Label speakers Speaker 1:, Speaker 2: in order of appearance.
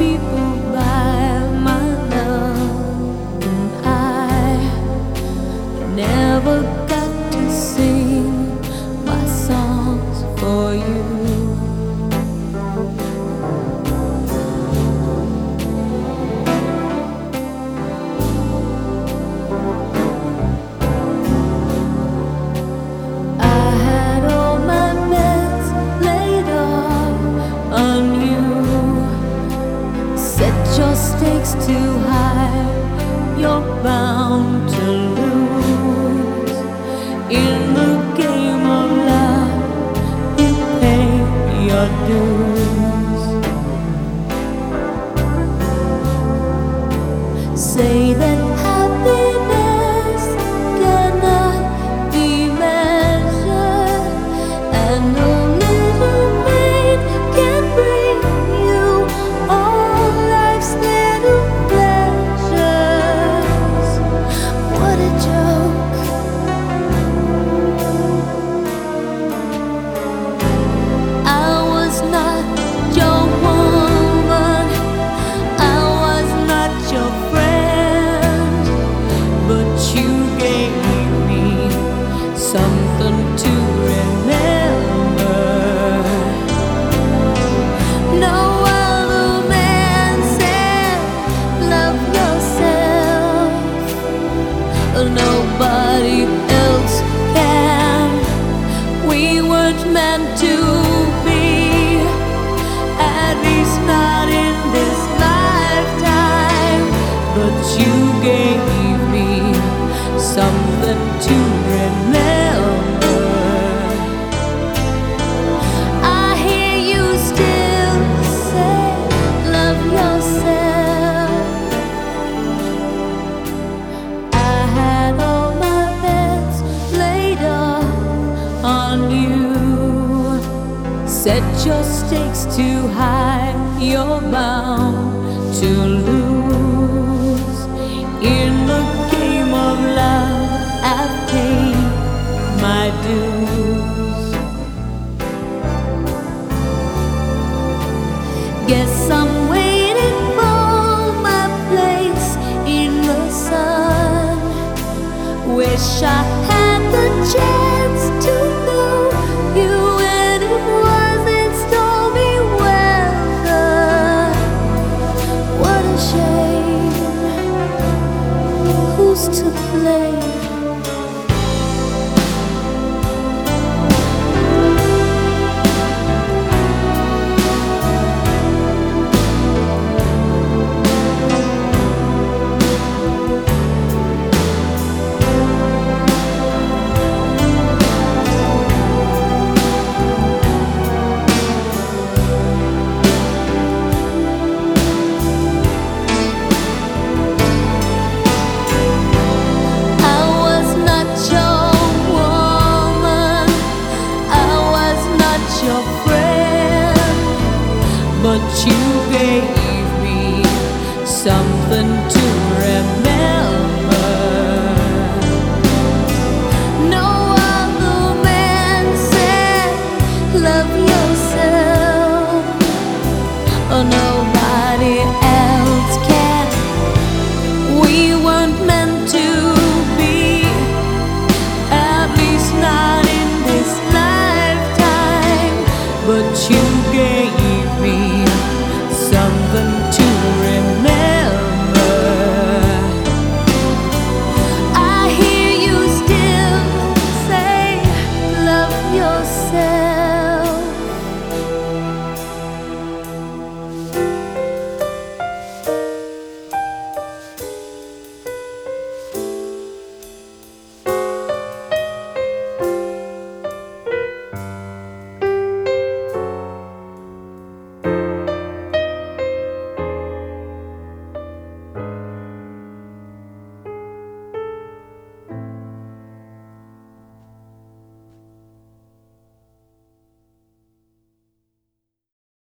Speaker 1: people. say that Set your stakes too high, you're bound to lose. In used to play. but you gave me something to But you gave me.